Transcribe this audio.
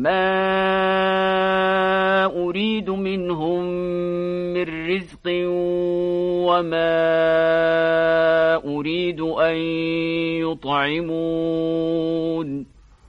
ما أريد منهم من رزق وما أريد أن يطعمون